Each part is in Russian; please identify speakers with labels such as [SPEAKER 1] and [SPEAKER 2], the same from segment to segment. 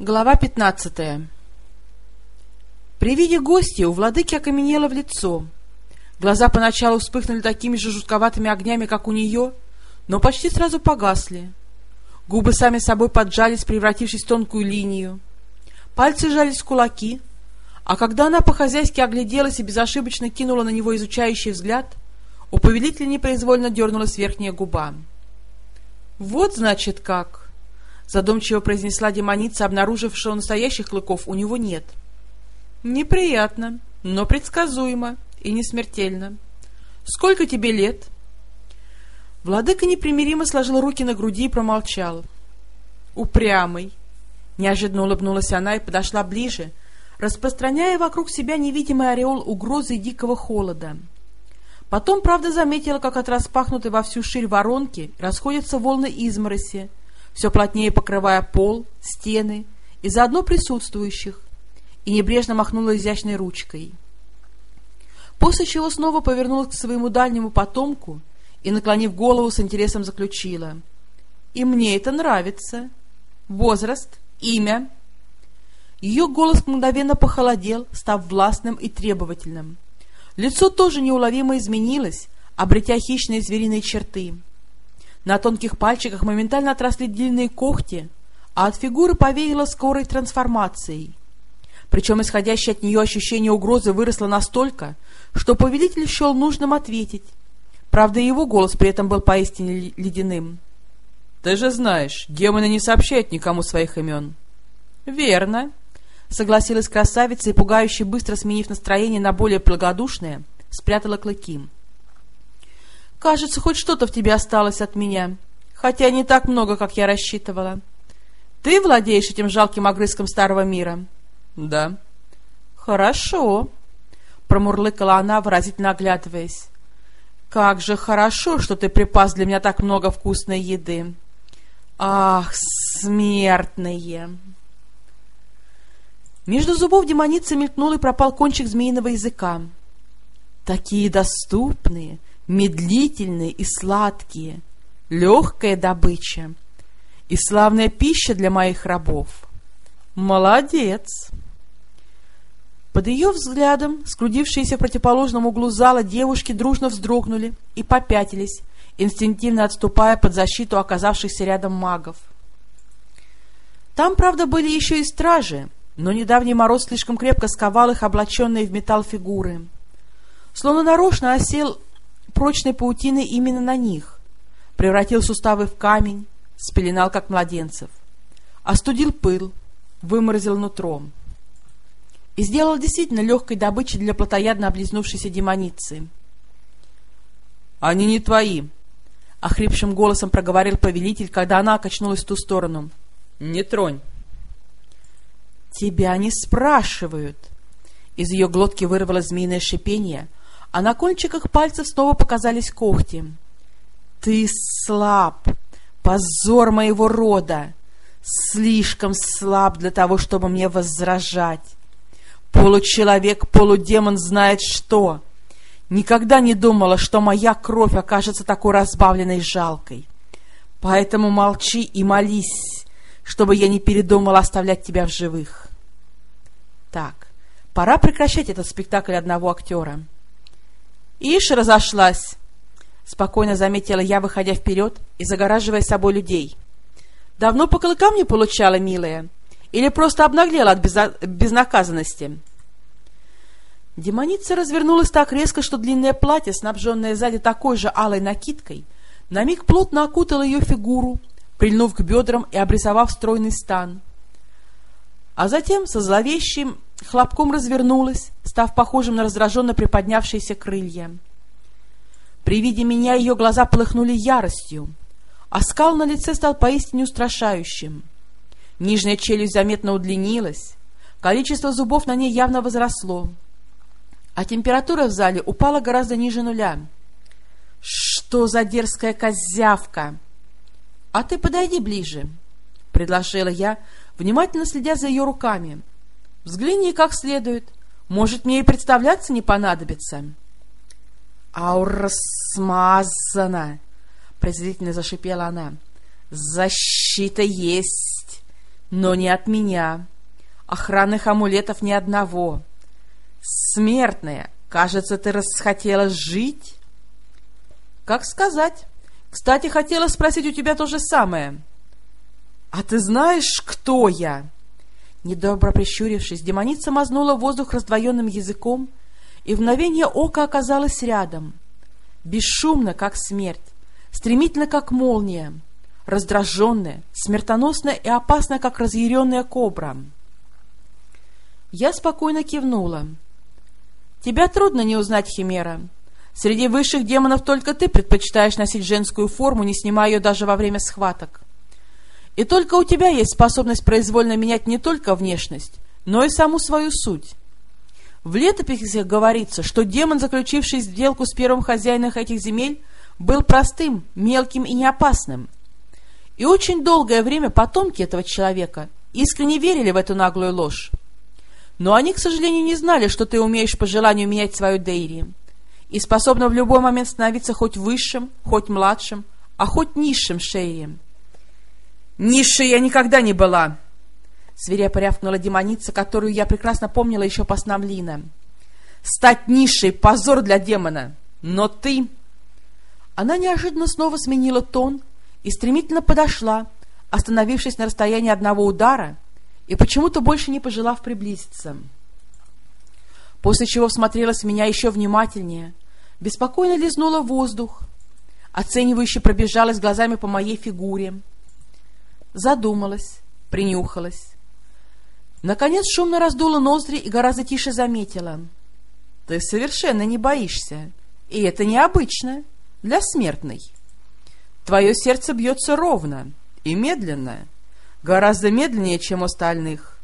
[SPEAKER 1] Глава пятнадцатая При виде гостя у владыки окаменело в лицо. Глаза поначалу вспыхнули такими же жутковатыми огнями, как у нее, но почти сразу погасли. Губы сами собой поджались, превратившись в тонкую линию. Пальцы сжались в кулаки, а когда она по-хозяйски огляделась и безошибочно кинула на него изучающий взгляд, у повелителя непроизвольно дернулась верхняя губа. «Вот, значит, как!» — задумчиво произнесла демоница, обнаружив, что настоящих клыков у него нет. «Неприятно, но предсказуемо и не смертельно. Сколько тебе лет?» Владыка непримиримо сложил руки на груди и промолчал. «Упрямый!» Неожиданно улыбнулась она и подошла ближе, распространяя вокруг себя невидимый ореол угрозы и дикого холода. Потом, правда, заметила, как от распахнутой во всю ширь воронки расходятся волны измороси, все плотнее покрывая пол, стены и заодно присутствующих, и небрежно махнула изящной ручкой. После чего снова повернулась к своему дальнему потомку и, наклонив голову, с интересом заключила. «И мне это нравится. Возраст, имя». Ее голос мгновенно похолодел, став властным и требовательным. Лицо тоже неуловимо изменилось, обретя хищные звериные черты. На тонких пальчиках моментально отросли длинные когти, а от фигуры повеяло скорой трансформацией. Причем исходящее от нее ощущение угрозы выросло настолько, что повелитель счел нужным ответить. Правда, его голос при этом был поистине ледяным. — Ты же знаешь, демоны не сообщают никому своих имен. — Верно, — согласилась красавица и, пугающе быстро сменив настроение на более благодушное, спрятала клыки. Кажется, хоть что-то в тебе осталось от меня, хотя не так много, как я рассчитывала. Ты владеешь этим жалким огрызком старого мира? — Да. — Хорошо, — промурлыкала она, выразительно оглядываясь. — Как же хорошо, что ты припас для меня так много вкусной еды. Ах, смертные! Между зубов демоницы мелькнул и пропал кончик змеиного языка. Такие доступные, медлительные и сладкие, легкая добыча и славная пища для моих рабов. Молодец! Под ее взглядом, скрудившиеся в противоположном углу зала, девушки дружно вздрогнули и попятились, инстинктивно отступая под защиту оказавшихся рядом магов. Там, правда, были еще и стражи, но недавний мороз слишком крепко сковал их облаченные в металл фигуры. Словно нарочно осел прочной паутины именно на них, превратил суставы в камень, спеленал, как младенцев, остудил пыл, выморозил нутром и сделал действительно легкой добычей для плотоядно облизнувшейся демоницы. — Они не твои! — охрипшим голосом проговорил повелитель, когда она качнулась в ту сторону. — Не тронь! — Тебя не спрашивают! Из ее глотки вырвалось змеиное шипение — а на кончиках пальцев снова показались когти. «Ты слаб! Позор моего рода! Слишком слаб для того, чтобы мне возражать! Получеловек, полудемон знает что! Никогда не думала, что моя кровь окажется такой разбавленной жалкой. Поэтому молчи и молись, чтобы я не передумала оставлять тебя в живых. Так, пора прекращать этот спектакль одного актера. «Ишь, разошлась!» — спокойно заметила я, выходя вперед и загораживая собой людей. «Давно по клыкам не получала, милая? Или просто обнаглела от безо... безнаказанности?» Демоница развернулась так резко, что длинное платье, снабженное сзади такой же алой накидкой, на миг плотно окутало ее фигуру, прильнув к бедрам и обрисовав стройный стан. А затем со зловещим хлопком развернулась, став похожим на раздраженно приподнявшиеся крылья. При виде меня ее глаза полыхнули яростью, а скал на лице стал поистине устрашающим. Нижняя челюсть заметно удлинилась, количество зубов на ней явно возросло, а температура в зале упала гораздо ниже нуля. «Что за дерзкая козявка!» «А ты подойди ближе», — предложила я, внимательно следя за ее руками — Взгляни как следует. Может, мне и представляться не понадобится. — Аура смазана! — презрительно зашипела она. — Защита есть! Но не от меня. Охранных амулетов ни одного. Смертная, кажется, ты расхотела жить? Как сказать? Кстати, хотела спросить у тебя то же самое. А ты знаешь, кто я? Недобро прищурившись, демоница мазнула воздух раздвоенным языком и в мгновение ока оказалась рядом. Бесшумно, как смерть, стремительно, как молния, раздраженная, смертоносная и опасная, как разъяренная кобра. Я спокойно кивнула. «Тебя трудно не узнать, Химера. Среди высших демонов только ты предпочитаешь носить женскую форму, не снимая ее даже во время схваток. И только у тебя есть способность произвольно менять не только внешность, но и саму свою суть. В летописях говорится, что демон, заключивший сделку с первым хозяином этих земель, был простым, мелким и неопасным. И очень долгое время потомки этого человека искренне верили в эту наглую ложь. Но они, к сожалению, не знали, что ты умеешь по желанию менять свою Дейри и способна в любой момент становиться хоть высшим, хоть младшим, а хоть низшим шеем. «Низшей я никогда не была!» Свирепо рявкнула демоница, которую я прекрасно помнила еще по снам Лина. «Стать низшей — позор для демона! Но ты...» Она неожиданно снова сменила тон и стремительно подошла, остановившись на расстоянии одного удара и почему-то больше не пожелав приблизиться. После чего всмотрелась в меня еще внимательнее, беспокойно лизнула воздух, оценивающе пробежалась глазами по моей фигуре — задумалась, принюхалась. Наконец шумно раздула ноздри и гораздо тише заметила. — Ты совершенно не боишься, и это необычно для смертной. Твое сердце бьется ровно и медленно, гораздо медленнее, чем у остальных.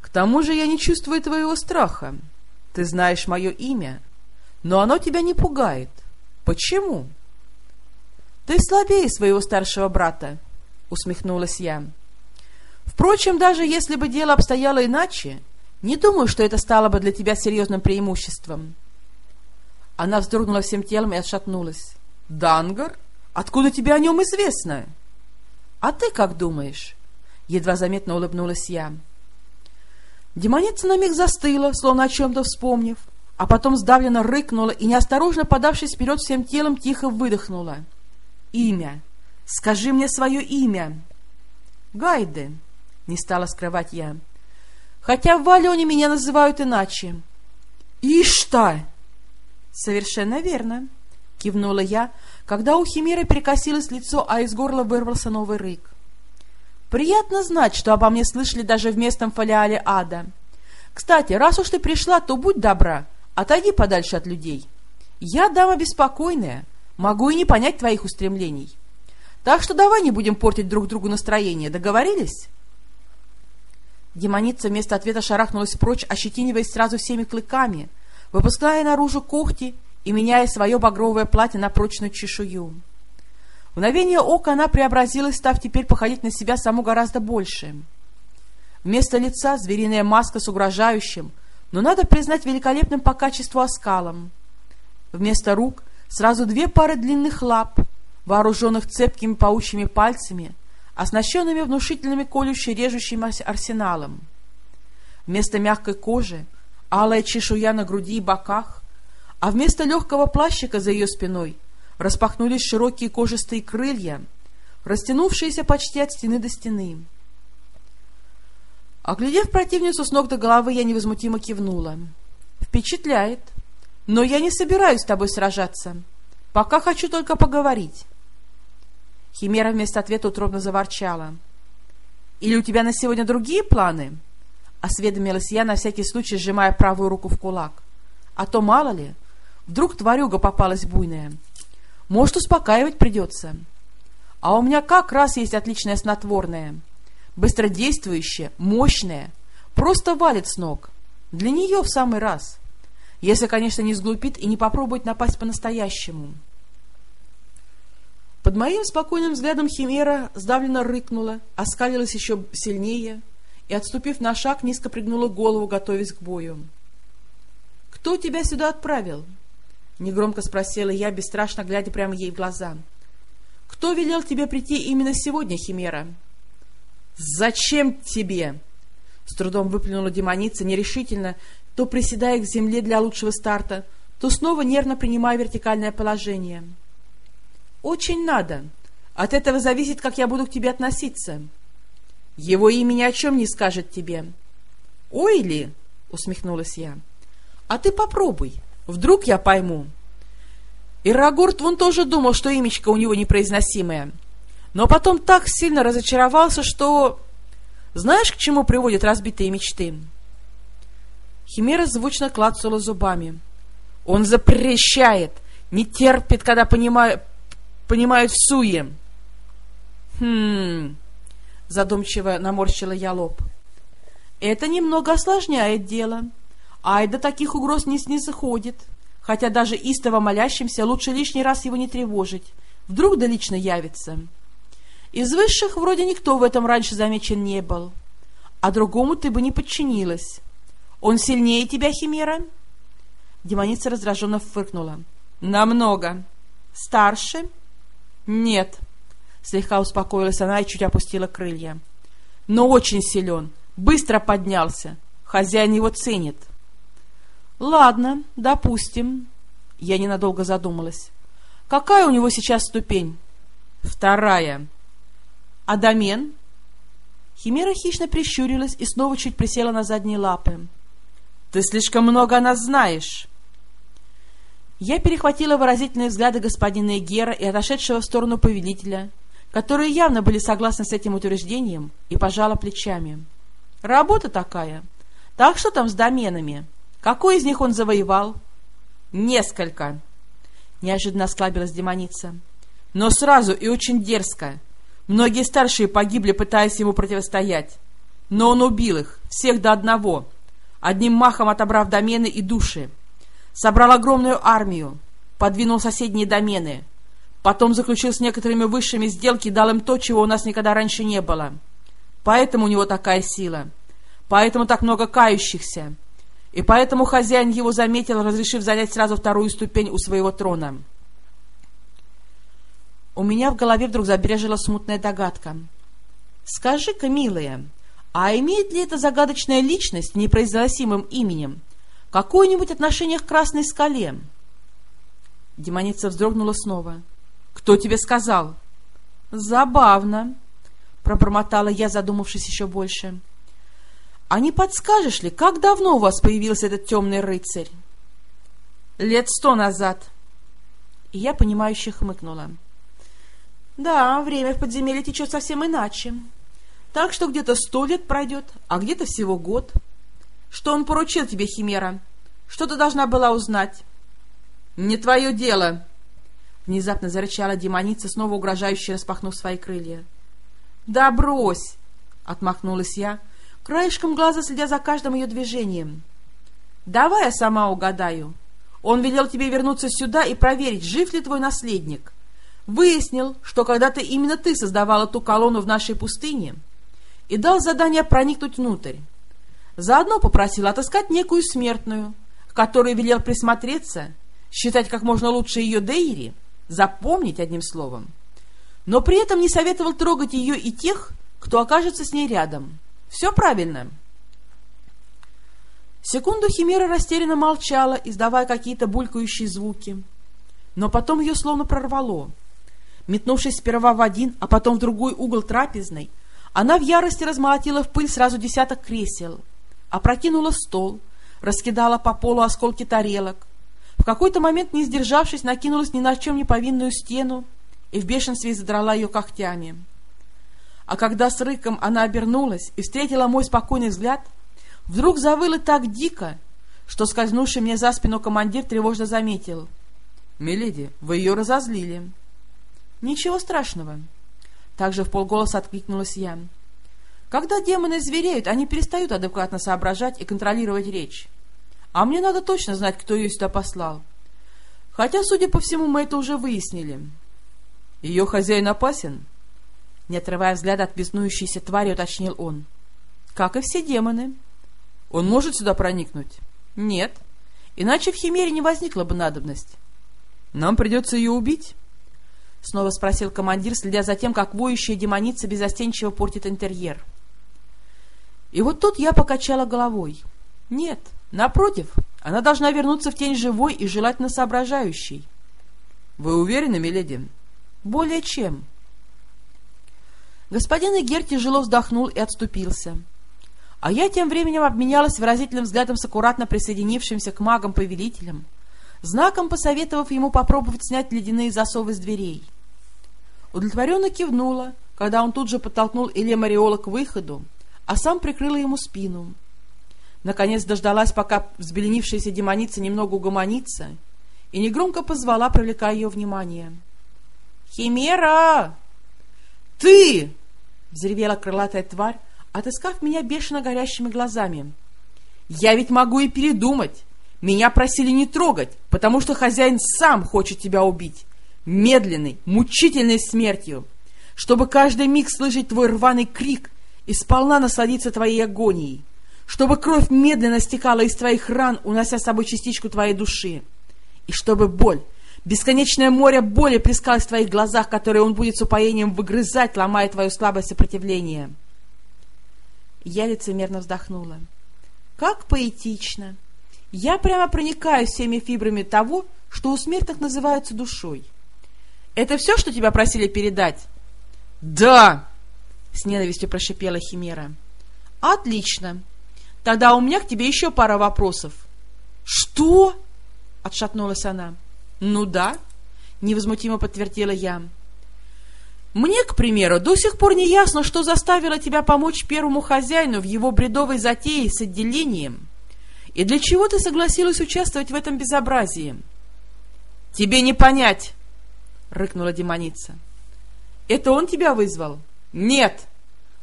[SPEAKER 1] К тому же я не чувствую твоего страха. Ты знаешь мое имя, но оно тебя не пугает. Почему? Ты слабее своего старшего брата, — усмехнулась я. «Впрочем, даже если бы дело обстояло иначе, не думаю, что это стало бы для тебя серьезным преимуществом». Она вздрогнула всем телом и отшатнулась. «Дангар? Откуда тебе о нем известно?» «А ты как думаешь?» Едва заметно улыбнулась я. Демоница на миг застыла, словно о чем-то вспомнив, а потом сдавленно рыкнула и, неосторожно подавшись вперед всем телом, тихо выдохнула. «Имя!» Скажи мне свое имя. Гайде, не стала скрывать я. Хотя в Валионе меня называют иначе. Ишта! Совершенно верно, кивнула я, когда у Химеры перекосилось лицо, а из горла вырвался новый рык. Приятно знать, что обо мне слышали даже в местном фолиале ада. Кстати, раз уж ты пришла, то будь добра, отойди подальше от людей. Я дама беспокойная, могу и не понять твоих устремлений. Так что давай не будем портить друг другу настроение. Договорились?» Демоница вместо ответа шарахнулась прочь, ощетиниваясь сразу всеми клыками, выпуская наружу когти и меняя свое багровое платье на прочную чешую. В мгновение ока она преобразилась, став теперь походить на себя саму гораздо больше. Вместо лица звериная маска с угрожающим, но надо признать великолепным по качеству оскалом. Вместо рук сразу две пары длинных лап, вооруженных цепкими паучьими пальцами, оснащенными внушительными колюще-режущим арсеналом. Вместо мягкой кожи — алая чешуя на груди и боках, а вместо легкого плащика за ее спиной распахнулись широкие кожистые крылья, растянувшиеся почти от стены до стены. Оглядев противницу с ног до головы, я невозмутимо кивнула. «Впечатляет. Но я не собираюсь с тобой сражаться. Пока хочу только поговорить. Химера вместо ответа утробно заворчала. «Или у тебя на сегодня другие планы?» — осведомилась я, на всякий случай сжимая правую руку в кулак. «А то, мало ли, вдруг тварюга попалась буйная. Может, успокаивать придется. А у меня как раз есть отличное снотворное. Быстродействующее, мощное, просто валит с ног. Для нее в самый раз. Если, конечно, не сглупит и не попробует напасть по-настоящему». Под моим спокойным взглядом Химера сдавленно рыкнула, оскалилась еще сильнее и, отступив на шаг, низко пригнула голову, готовясь к бою. — Кто тебя сюда отправил? — негромко спросила я, бесстрашно глядя прямо ей в глаза. — Кто велел тебе прийти именно сегодня, Химера? «Зачем тебе?» С трудом выплюнула демоница нерешительно, то приседая к земле для лучшего старта, то снова нервно принимая вертикальное положение. «Очень надо. От этого зависит, как я буду к тебе относиться. Его имя ни о чем не скажет тебе». «Ой ли?» — усмехнулась я. «А ты попробуй. Вдруг я пойму». Ирагурт вон тоже думал, что имечко у него непроизносимое. Но потом так сильно разочаровался, что... Знаешь, к чему приводят разбитые мечты? Химера звучно клацала зубами. Он запрещает, не терпит, когда понимают, понимают в суе. Хм... Задумчиво наморщила я лоб. Это немного осложняет дело. Ай до таких угроз не снизходит. Хотя даже истово молящимся лучше лишний раз его не тревожить. Вдруг да лично явится. Из высших вроде никто в этом раньше замечен не был. А другому ты бы не подчинилась. Он сильнее тебя, Химера? Демоница раздраженно фыркнула. Намного. Старше? Нет. Слегка успокоилась она и чуть опустила крылья. Но очень силен. Быстро поднялся. Хозяин его ценит. Ладно, допустим. Я ненадолго задумалась. Какая у него сейчас ступень? Вторая. А домен? Химера хищно прищурилась и снова чуть присела на задние лапы. Ты слишком много о нас знаешь. Я перехватила выразительные взгляды господина Эгера и отошедшего в сторону повелителя, которые явно были согласны с этим утверждением, и пожала плечами. Работа такая. Так что там с доменами? Какой из них он завоевал? Несколько. Неожиданно склабилась демоница. Но сразу и очень дерзко. Многие старшие погибли, пытаясь ему противостоять. Но он убил их, всех до одного, одним махом отобрав домены и души. Собрал огромную армию, подвинул соседние домены. Потом заключил с некоторыми высшими сделки и дал им то, чего у нас никогда раньше не было. Поэтому у него такая сила. Поэтому так много кающихся. И поэтому хозяин его заметил, разрешив занять сразу вторую ступень у своего трона. У меня в голове вдруг забрежила смутная догадка. «Скажи-ка, милая, а имеет ли эта загадочная личность непроизносимым именем какое-нибудь отношение к Красной скале?» Демоница вздрогнула снова. «Кто тебе сказал?» «Забавно», — пробормотала я, задумавшись еще больше. «А не подскажешь ли, как давно у вас появился этот темный рыцарь?» «Лет сто назад». И я, понимающе хмыкнула. Да, время в подземелье течет совсем иначе. Так что где-то сто лет пройдет, а где-то всего год. Что он поручил тебе, Химера? Что ты должна была узнать? — Не твое дело! — внезапно зарычала демоница, снова угрожающе распахнув свои крылья. — Да брось! — отмахнулась я, краешком глаза следя за каждым ее движением. — Давай я сама угадаю. Он велел тебе вернуться сюда и проверить, жив ли твой наследник. Выяснил, что когда-то именно ты создавала ту колонну в нашей пустыне и дал задание проникнуть внутрь. Заодно попросил отыскать некую смертную, которой велел присмотреться, считать как можно лучше ее Дейри, запомнить одним словом. Но при этом не советовал трогать ее и тех, кто окажется с ней рядом. Все правильно. Секунду Химера растерянно молчала, издавая какие-то булькающие звуки. Но потом ее словно прорвало — Метнувшись сперва в один, а потом в другой угол трапезной, она в ярости размолотила в пыль сразу десяток кресел, опрокинула стол, раскидала по полу осколки тарелок. В какой-то момент, не сдержавшись, накинулась ни на чем не повинную стену и в бешенстве задрала ее когтями. А когда с рыком она обернулась и встретила мой спокойный взгляд, вдруг завыла так дико, что скользнувший мне за спину командир тревожно заметил. — Миледи, вы ее разозлили. — Ничего страшного. Также в полголоса откликнулась я. Когда демоны звереют, они перестают адекватно соображать и контролировать речь. А мне надо точно знать, кто ее сюда послал. Хотя, судя по всему, мы это уже выяснили. Ее хозяин опасен? Не отрывая взгляда от беснующейся твари, уточнил он. Как и все демоны. Он может сюда проникнуть? Нет. Иначе в Химере не возникла бы надобность. Нам придется ее убить? снова спросил командир, следя за тем, как воющая демоница безостенчиво портит интерьер. И вот тут я покачала головой. Нет, напротив, она должна вернуться в тень живой и желательно соображающей. — Вы уверены, миледи? — Более чем. Господин Игер тяжело вздохнул и отступился. А я тем временем обменялась выразительным взглядом с аккуратно присоединившимся к магам-повелителем, знаком посоветовав ему попробовать снять ледяные засовы с дверей. Удовлетворенно кивнула, когда он тут же подтолкнул Илья Мариола к выходу, а сам прикрыла ему спину. Наконец дождалась, пока взбеленившаяся демоница немного угомонится, и негромко позвала, привлекая ее внимание. «Химера! Ты!» — взревела крылатая тварь, отыскав меня бешено горящими глазами. «Я ведь могу и передумать. Меня просили не трогать, потому что хозяин сам хочет тебя убить. Медленной, мучительной смертью. Чтобы каждый миг слышать твой рваный крик и сполна насладиться твоей агонией. Чтобы кровь медленно стекала из твоих ран, унося с собой частичку твоей души. И чтобы боль, бесконечное море боли плескалось в твоих глазах, которые он будет с упоением выгрызать, ломая твое слабое сопротивление». Я лицемерно вздохнула. Как поэтично! Я прямо проникаю всеми фибрами того, что у смертных называется душой. Это все, что тебя просили передать? Да! С ненавистью прошипела Химера. Отлично. Тогда у меня к тебе еще пара вопросов. Что? Отшатнулась она. Ну да, невозмутимо подтвердила я. Мне, к примеру, до сих пор не ясно, что заставило тебя помочь первому хозяину в его бредовой затее с отделением. И для чего ты согласилась участвовать в этом безобразии? — Тебе не понять! — рыкнула демоница. — Это он тебя вызвал? — Нет!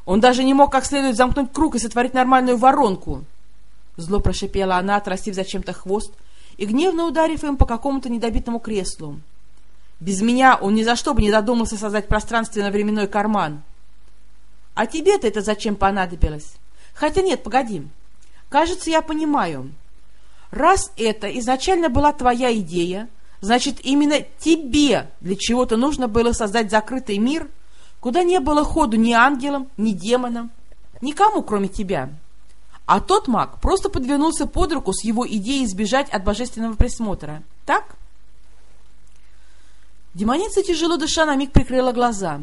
[SPEAKER 1] Он даже не мог как следует замкнуть круг и сотворить нормальную воронку. Зло прошипела она, отрастив зачем-то хвост и гневно ударив им по какому-то недобитому креслу. — без меня он ни за что бы не додумался создать пространственно-временной карман. А тебе-то это зачем понадобилось? Хотя нет, погоди. Кажется, я понимаю. Раз это изначально была твоя идея, значит, именно тебе для чего-то нужно было создать закрытый мир, куда не было ходу ни ангелам, ни демонам, никому, кроме тебя. А тот маг просто подвернулся под руку с его идеей избежать от божественного присмотра. Так? — Демоница, тяжело дыша, на миг прикрыла глаза.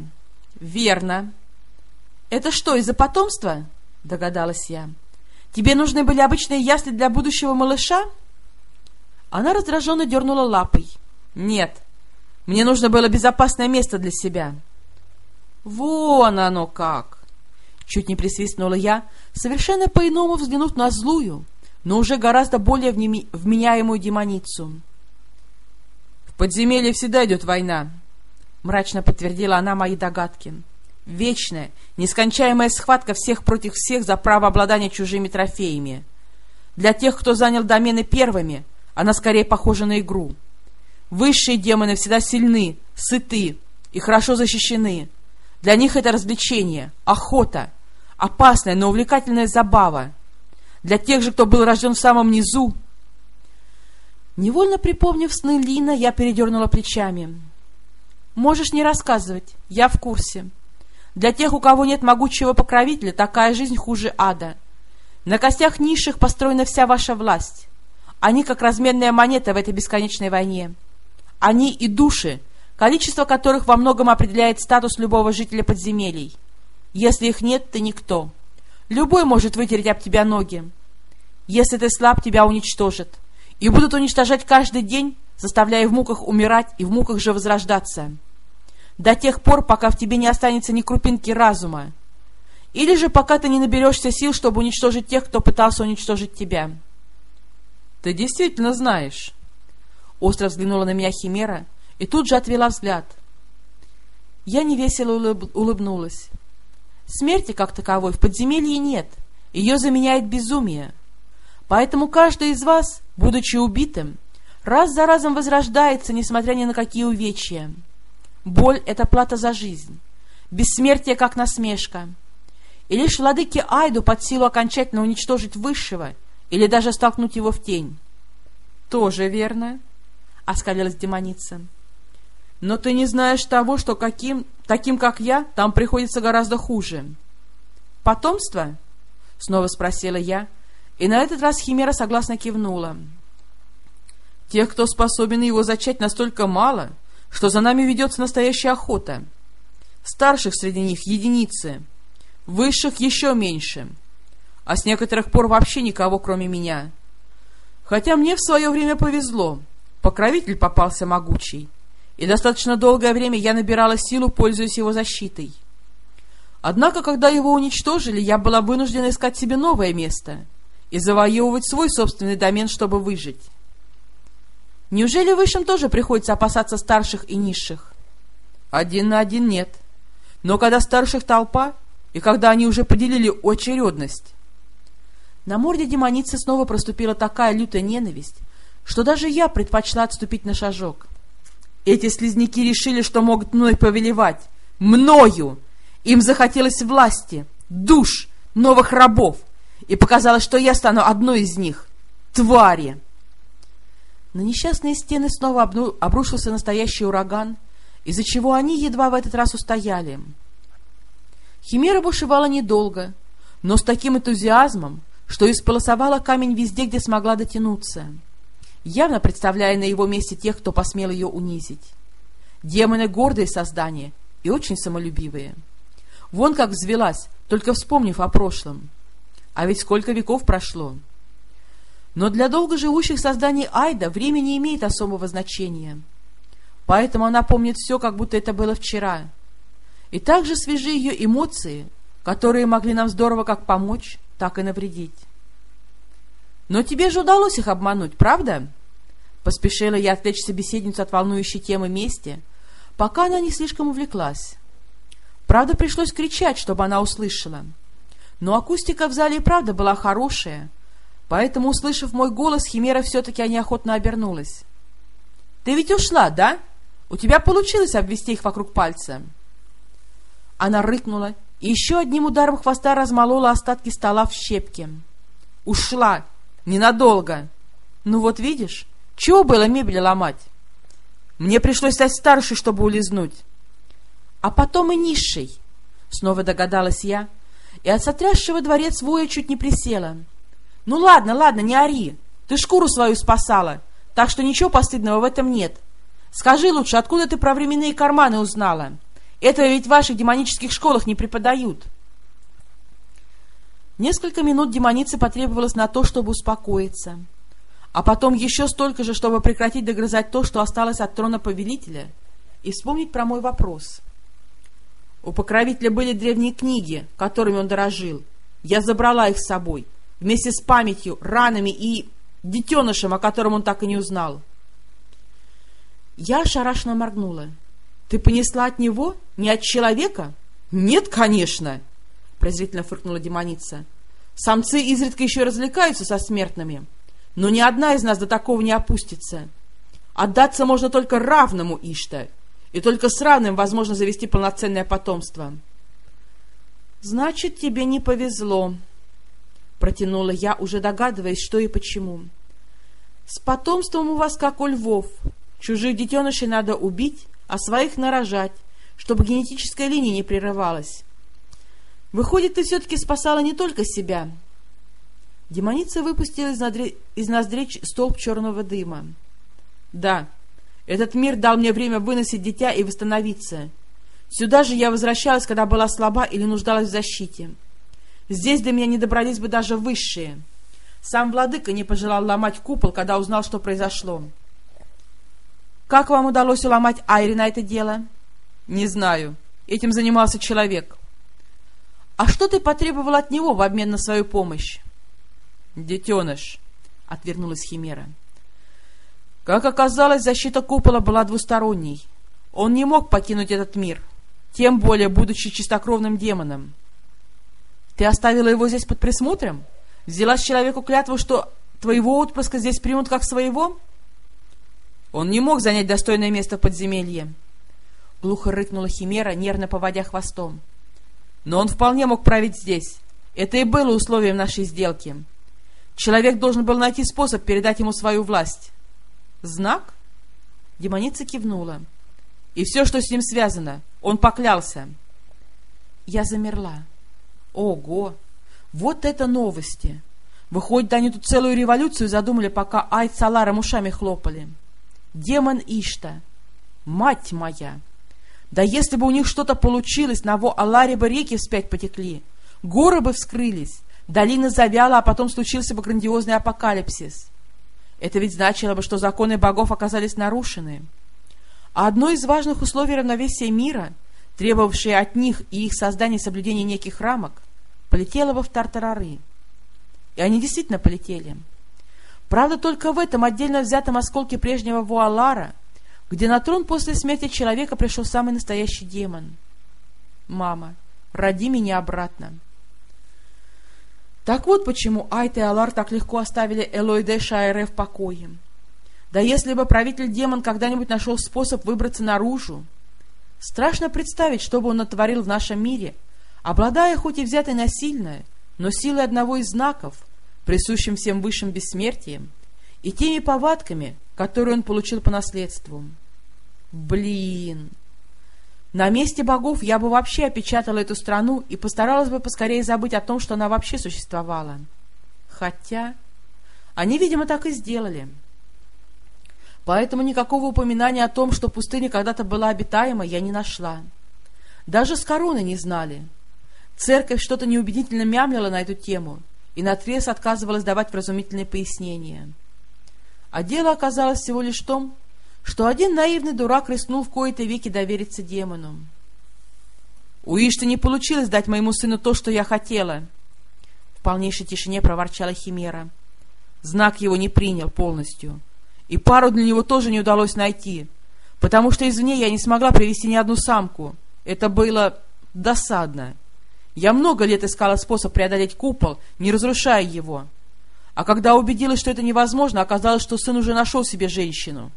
[SPEAKER 1] «Верно. Это что, из-за потомства?» — догадалась я. «Тебе нужны были обычные ясли для будущего малыша?» Она раздраженно дернула лапой. «Нет, мне нужно было безопасное место для себя». «Вон оно как!» Чуть не присвистнула я, совершенно по-иному взглянув на злую, но уже гораздо более вменяемую демоницу подземелье всегда идет война, — мрачно подтвердила она мои догадки. Вечная, нескончаемая схватка всех против всех за право обладания чужими трофеями. Для тех, кто занял домены первыми, она скорее похожа на игру. Высшие демоны всегда сильны, сыты и хорошо защищены. Для них это развлечение, охота, опасная, но увлекательная забава. Для тех же, кто был рожден в самом низу, Невольно припомнив сны Лина, я передернула плечами. «Можешь не рассказывать, я в курсе. Для тех, у кого нет могучего покровителя, такая жизнь хуже ада. На костях низших построена вся ваша власть. Они как разменная монета в этой бесконечной войне. Они и души, количество которых во многом определяет статус любого жителя подземелий. Если их нет, ты никто. Любой может вытереть об тебя ноги. Если ты слаб, тебя уничтожат и будут уничтожать каждый день, заставляя в муках умирать и в муках же возрождаться. До тех пор, пока в тебе не останется ни крупинки разума. Или же пока ты не наберешься сил, чтобы уничтожить тех, кто пытался уничтожить тебя. Ты действительно знаешь. Остро взглянула на меня Химера и тут же отвела взгляд. Я невесело улыб... улыбнулась. Смерти как таковой в подземелье нет. Ее заменяет безумие. Поэтому каждый из вас, будучи убитым, раз за разом возрождается, несмотря ни на какие увечья. Боль — это плата за жизнь, бессмертие как насмешка. И лишь владыке Айду под силу окончательно уничтожить Высшего или даже столкнуть его в тень. — Тоже верно, — оскалилась демоница. Но ты не знаешь того, что каким, таким, как я, там приходится гораздо хуже. Потомство? Снова спросила я, и на этот раз Химера согласно кивнула. Тех, кто способен его зачать, настолько мало, что за нами ведется настоящая охота. Старших среди них единицы, высших еще меньше, а с некоторых пор вообще никого, кроме меня. Хотя мне в свое время повезло, покровитель попался могучий, и достаточно долгое время я набирала силу, пользуясь его защитой. Однако, когда его уничтожили, я была вынуждена искать себе новое место и завоевывать свой собственный домен, чтобы выжить. Неужели высшим тоже приходится опасаться старших и низших? Один на один нет. Но когда старших толпа, и когда они уже поделили очередность... На морде демоницы снова проступила такая лютая ненависть, что даже я предпочла отступить на шажок. Эти слизняки решили, что могут мной повелевать. Мною! Им захотелось власти, душ, новых рабов, и показалось, что я стану одной из них. Твари! На несчастные стены снова обрушился настоящий ураган, из-за чего они едва в этот раз устояли. Химера бушевала недолго, но с таким энтузиазмом, что исполосовала камень везде, где смогла дотянуться, явно представляя на его месте тех, кто посмел ее унизить. Демоны — гордые создания и очень самолюбивые. Вон как взвелась, только вспомнив о прошлом. А ведь сколько веков прошло! — но для долгоживущих созданий Айда время не имеет особого значения. Поэтому она помнит все, как будто это было вчера. И также свежи ее эмоции, которые могли нам здорово как помочь, так и навредить. Но тебе же удалось их обмануть, правда? Поспешила я отвлечь собеседницу от волнующей темы мести, пока она не слишком увлеклась. Правда, пришлось кричать, чтобы она услышала. Но акустика в зале и правда была хорошая — Поэтому, услышав мой голос, Химера все-таки неохотно обернулась. — Ты ведь ушла, да? У тебя получилось обвести их вокруг пальца. Она рыкнула и еще одним ударом хвоста размолола остатки стола в щепки. — Ушла! Ненадолго! Ну вот видишь, чего было мебель ломать? Мне пришлось стать старшей, чтобы улизнуть. — А потом и низшей, — снова догадалась я, и от сотрясшего дворец воя чуть не присела. — ну ладно, ладно, не ори. Ты шкуру свою спасала, так что ничего постыдного в этом нет. Скажи лучше, откуда ты про временные карманы узнала? Этого ведь в ваших демонических школах не преподают. Несколько минут демонице потребовалось на то, чтобы успокоиться, а потом еще столько же, чтобы прекратить догрызать то, что осталось от трона повелителя, и вспомнить про мой вопрос. У покровителя были древние книги, которыми он дорожил. Я забрала их с собой — вместе с памятью, ранами и детенышем, о котором он так и не узнал. Я ошарашенно моргнула. «Ты понесла от него? Не от человека?» «Нет, конечно!» — презрительно фыркнула демоница. «Самцы изредка еще развлекаются со смертными, но ни одна из нас до такого не опустится. Отдаться можно только равному Ишта, и только с равным возможно завести полноценное потомство». «Значит, тебе не повезло», Протянула я, уже догадываясь, что и почему. С потомством у вас как у львов. Чужих детенышей надо убить, а своих нарожать, чтобы генетическая линия не прерывалась. Выходит, ты все-таки спасала не только себя. Демоница выпустила из, ноздри... из ноздрей столб черного дыма. Да, этот мир дал мне время выносить дитя и восстановиться. Сюда же я возвращалась, когда была слаба или нуждалась в защите. Здесь до меня не добрались бы даже высшие. Сам владыка не пожелал ломать купол, когда узнал, что произошло. Как вам удалось уломать Айри на это дело? Не знаю. Этим занимался человек. А что ты потребовал от него в обмен на свою помощь? Детеныш, отвернулась Химера. Как оказалось, защита купола была двусторонней. Он не мог покинуть этот мир, тем более будучи чистокровным демоном. Ты оставила его здесь под присмотром? Взяла с человеку клятву, что твоего отпрыска здесь примут как своего? Он не мог занять достойное место в подземелье. Глухо рыкнула Химера, нервно поводя хвостом. Но он вполне мог править здесь. Это и было условием нашей сделки. Человек должен был найти способ передать ему свою власть. Знак? Демоница кивнула. И все, что с ним связано. Он поклялся. Я замерла. Ого! Вот это новости! Выходит, они тут целую революцию задумали, пока Айд с Аларом ушами хлопали. Демон Ишта! Мать моя! Да если бы у них что-то получилось, на во Аларе бы реки вспять потекли, горы бы вскрылись, долина завяла, а потом случился бы грандиозный апокалипсис. Это ведь значило бы, что законы богов оказались нарушены. А одно из важных условий равновесия мира, требовавшее от них и их создания соблюдения неких рамок, полетело бы в Тартарары. И они действительно полетели. Правда, только в этом отдельно взятом осколке прежнего Вуалара, где на трон после смерти человека пришел самый настоящий демон. «Мама, роди меня обратно». Так вот почему Айт и Алар так легко оставили Элойде Шаэре в покое. Да если бы правитель-демон когда-нибудь нашел способ выбраться наружу, страшно представить, что бы он натворил в нашем мире, обладая хоть и взятой насильно, но силой одного из знаков, присущим всем высшим бессмертием, и теми повадками, которые он получил по наследству. Блин! На месте богов я бы вообще опечатала эту страну и постаралась бы поскорее забыть о том, что она вообще существовала. Хотя... Они, видимо, так и сделали. Поэтому никакого упоминания о том, что пустыня когда-то была обитаема, я не нашла. Даже с короны не знали. Церковь что-то неубедительно мямлила на эту тему и наотрез отказывалась давать вразумительные пояснения. А дело оказалось всего лишь в том, что один наивный дурак рискнул в кои-то веки довериться демону. «У Ишты не получилось дать моему сыну то, что я хотела!» В полнейшей тишине проворчала Химера. Знак его не принял полностью. И пару для него тоже не удалось найти, потому что извне я не смогла привести ни одну самку. Это было досадно. Я много лет искала способ преодолеть купол, не разрушая его. А когда убедилась, что это невозможно, оказалось, что сын уже нашел себе женщину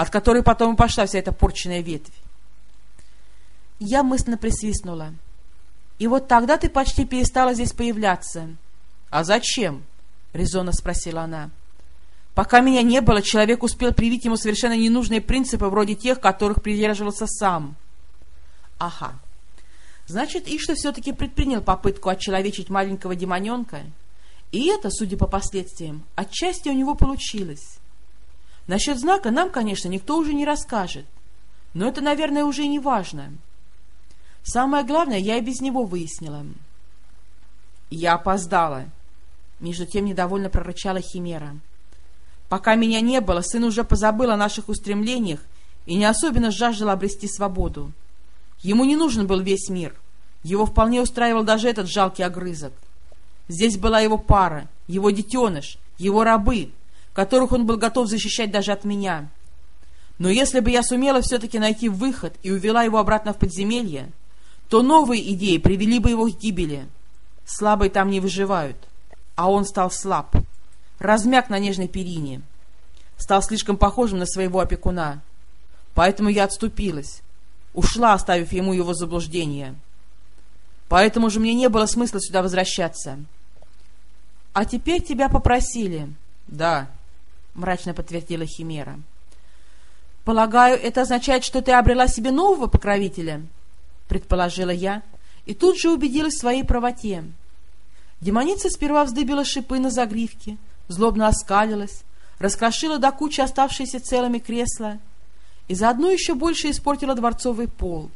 [SPEAKER 1] от которой потом и пошла вся эта порченная ветвь. Я мысленно присвистнула. И вот тогда ты почти перестала здесь появляться. — А зачем? — резонно спросила она. — Пока меня не было, человек успел привить ему совершенно ненужные принципы, вроде тех, которых придерживался сам. — Ага. Значит, Ишта все-таки предпринял попытку отчеловечить маленького демоненка, и это, судя по последствиям, отчасти у него получилось. Насчет знака нам, конечно, никто уже не расскажет. Но это, наверное, уже не важно. Самое главное, я и без него выяснила. Я опоздала. Между тем недовольно прорычала Химера. Пока меня не было, сын уже позабыл о наших устремлениях и не особенно жаждал обрести свободу. Ему не нужен был весь мир. Его вполне устраивал даже этот жалкий огрызок. Здесь была его пара, его детеныш, его рабы, которых он был готов защищать даже от меня. Но если бы я сумела все-таки найти выход и увела его обратно в подземелье, то новые идеи привели бы его к гибели. Слабые там не выживают. А он стал слаб. Размяк на нежной перине. Стал слишком похожим на своего опекуна. Поэтому я отступилась. Ушла, оставив ему его заблуждение. Поэтому же мне не было смысла сюда возвращаться. — А теперь тебя попросили. — Да. — мрачно подтвердила Химера. — Полагаю, это означает, что ты обрела себе нового покровителя? — предположила я, и тут же убедилась в своей правоте. Демоница сперва вздыбила шипы на загривке, злобно оскалилась, раскрошила до кучи оставшиеся целыми кресла и заодно еще больше испортила дворцовый пол.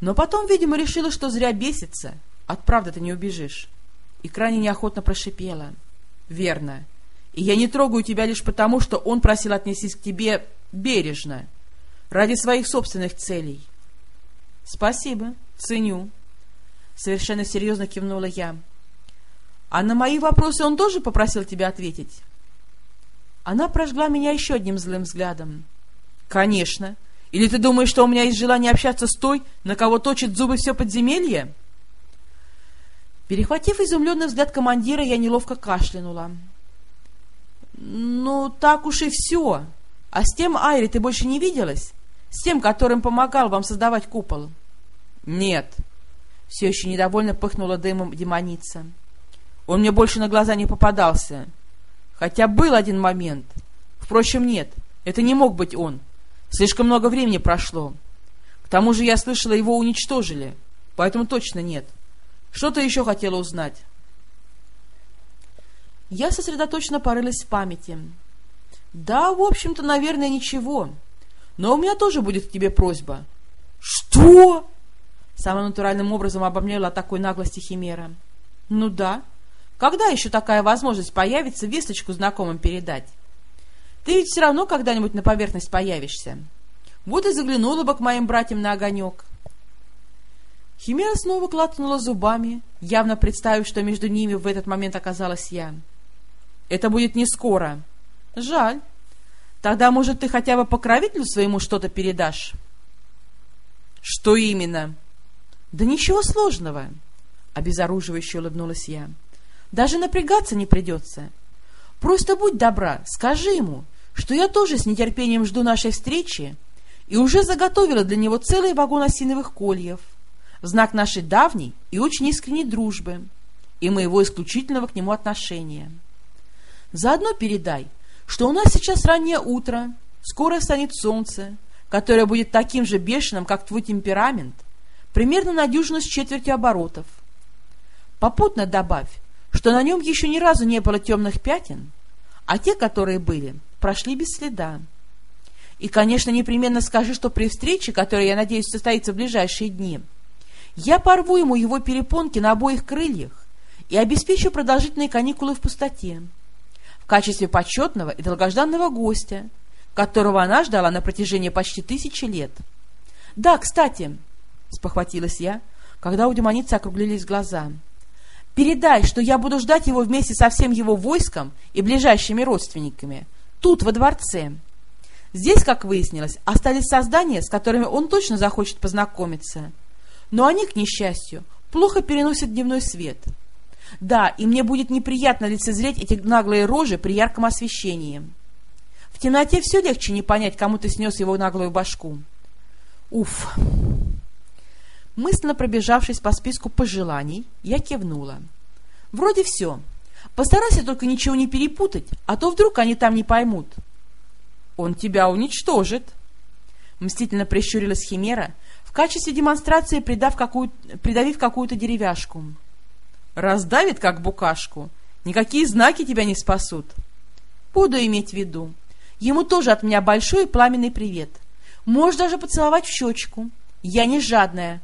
[SPEAKER 1] Но потом, видимо, решила, что зря бесится, от правды-то не убежишь, и крайне неохотно прошипела. — Верно. — и я не трогаю тебя лишь потому, что он просил отнестись к тебе бережно, ради своих собственных целей. — Спасибо, ценю. Совершенно серьезно кивнула я. — А на мои вопросы он тоже попросил тебя ответить? Она прожгла меня еще одним злым взглядом. — Конечно. Или ты думаешь, что у меня есть желание общаться с той, на кого точит зубы все подземелье? Перехватив изумленный взгляд командира, я неловко кашлянула. — «Ну, так уж и все. А с тем Айри ты больше не виделась? С тем, которым помогал вам создавать купол?» «Нет». Все еще недовольно пыхнула дымом демоница. «Он мне больше на глаза не попадался. Хотя был один момент. Впрочем, нет, это не мог быть он. Слишком много времени прошло. К тому же я слышала, его уничтожили, поэтому точно нет. Что ты еще хотела узнать?
[SPEAKER 2] Я сосредоточенно порылась в памяти. Да, в общем-то, наверное, ничего. Но у меня тоже будет к тебе просьба.
[SPEAKER 1] Что? Самым натуральным образом обомлела такой наглости Химера.
[SPEAKER 2] Ну да. Когда еще такая возможность появится весточку знакомым передать? Ты ведь все равно когда-нибудь на поверхность появишься. Вот и заглянула бы к моим братьям на огонек. Химера снова клацнула зубами, явно представив, что между ними в этот момент оказалась я.
[SPEAKER 1] «Это будет не скоро».
[SPEAKER 2] «Жаль. Тогда, может, ты хотя бы покровителю своему что-то передашь?»
[SPEAKER 1] «Что именно?»
[SPEAKER 2] «Да ничего сложного», — обезоруживающе улыбнулась я. «Даже напрягаться не придется. Просто будь добра, скажи ему, что я тоже с нетерпением жду нашей встречи и уже заготовила для него целый вагон осиновых кольев в знак нашей давней и очень искренней дружбы и моего исключительного к нему отношения. Заодно передай, что у нас сейчас раннее утро, скоро станет солнце, которое будет таким же бешеным, как твой темперамент, примерно на дюжину с четвертью оборотов. Попутно добавь, что на нем еще ни разу не было темных пятен, а те, которые были, прошли без следа. И, конечно, непременно скажи, что при встрече, которая, я надеюсь, состоится в ближайшие дни, я порву ему его перепонки на обоих крыльях и обеспечу продолжительные каникулы в пустоте в качестве почетного и долгожданного гостя, которого она ждала на протяжении почти тысячи лет. — Да, кстати, — спохватилась я, когда у демоницы округлились глаза, — передай, что я буду ждать его вместе со всем его войском и ближайшими родственниками, тут, во дворце. Здесь, как выяснилось, остались создания, с которыми он точно захочет познакомиться. Но они, к несчастью, плохо переносят дневной свет. Да, и мне будет неприятно лицезреть эти наглые рожи при ярком освещении. В темноте все легче не понять, кому ты снес его наглую башку. Уф! Мысленно пробежавшись по списку пожеланий, я кивнула. Вроде все. Постарайся только ничего не перепутать, а то вдруг они там не поймут.
[SPEAKER 1] Он тебя уничтожит.
[SPEAKER 2] Мстительно прищурилась Химера, качестве демонстрации придав какую придавив какую-то деревяшку.
[SPEAKER 1] Раздавит, как букашку. Никакие знаки тебя не спасут.
[SPEAKER 2] Буду иметь в виду. Ему тоже от меня большой и пламенный привет. Можешь даже поцеловать в щечку. Я не жадная.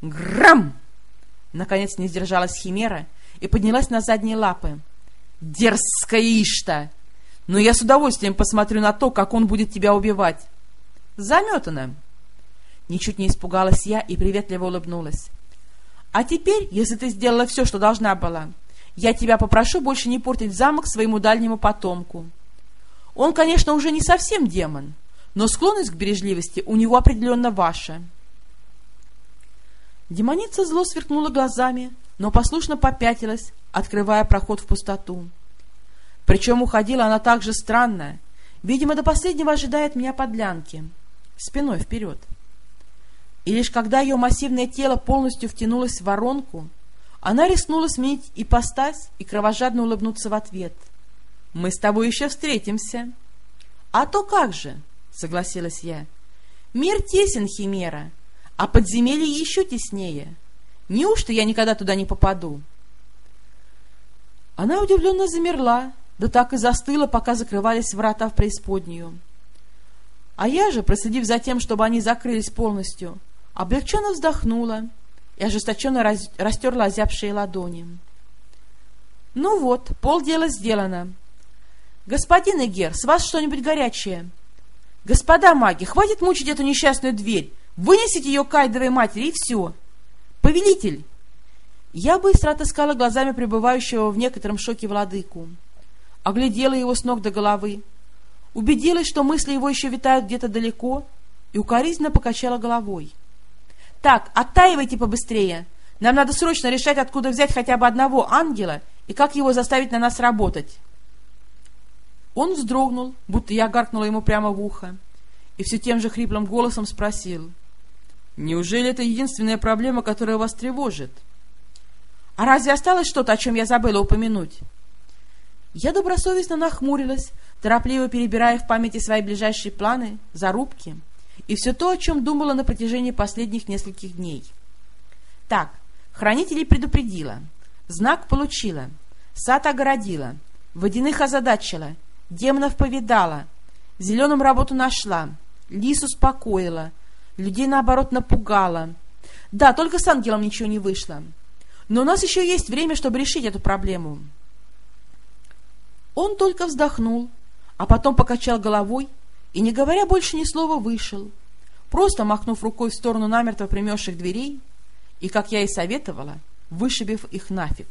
[SPEAKER 1] Грам!
[SPEAKER 2] Наконец не сдержалась Химера и поднялась на задние лапы.
[SPEAKER 1] Дерзкая Ишта! Но я с удовольствием посмотрю на то, как он будет тебя убивать.
[SPEAKER 2] Заметано. Ничуть не испугалась я и приветливо улыбнулась. А теперь, если ты сделала все, что должна была, я тебя попрошу больше не портить замок своему дальнему потомку. Он, конечно, уже не совсем демон, но склонность к бережливости у него определенно ваша. Демоница зло сверкнула глазами, но послушно попятилась, открывая проход в пустоту. Причем уходила она так же странно, видимо, до последнего ожидает меня подлянки, спиной вперед. И лишь когда ее массивное тело полностью втянулось в воронку, она рискнула сменить и постась, и кровожадно улыбнуться в ответ. «Мы с тобой еще встретимся!» «А то как же!» — согласилась я. «Мир тесен, Химера, а подземелье еще теснее. Неужто я никогда туда не попаду?» Она удивленно замерла, да так и застыла, пока закрывались врата в преисподнюю. А я же, проследив за тем, чтобы они закрылись полностью, облегченно вздохнула и ожесточенно раз, растерла озябшие ладони. «Ну вот, полдела сделано. Господин Эгер, с вас что-нибудь горячее?» «Господа маги, хватит мучить эту несчастную дверь! Вынесите ее к Айдовой матери, и все!» «Повелитель!» Я быстро отыскала глазами пребывающего в некотором шоке владыку. Оглядела его с ног до головы. Убедилась, что мысли его еще витают где-то далеко, и укоризненно покачала головой. «Так, оттаивайте побыстрее. Нам надо срочно решать, откуда взять хотя бы одного ангела и как его заставить на нас работать». Он вздрогнул, будто я гаркнула ему прямо в ухо, и все тем же хриплым голосом спросил. «Неужели это единственная проблема, которая вас тревожит?» «А разве осталось что-то, о чем я забыла упомянуть?» Я добросовестно нахмурилась, торопливо перебирая в памяти свои ближайшие планы, зарубки и все то, о чем думала на протяжении последних нескольких дней. Так, хранителей предупредила, знак получила, сад огородила, водяных озадачила, демонов повидала, зеленым работу нашла, лис успокоила, людей, наоборот, напугала. Да, только с ангелом ничего не вышло. Но у нас еще есть время, чтобы решить эту проблему. Он только вздохнул, а потом покачал головой и, не говоря больше ни слова, вышел, просто махнув рукой в сторону намертво примерзших дверей и, как я и советовала, вышибив их нафиг.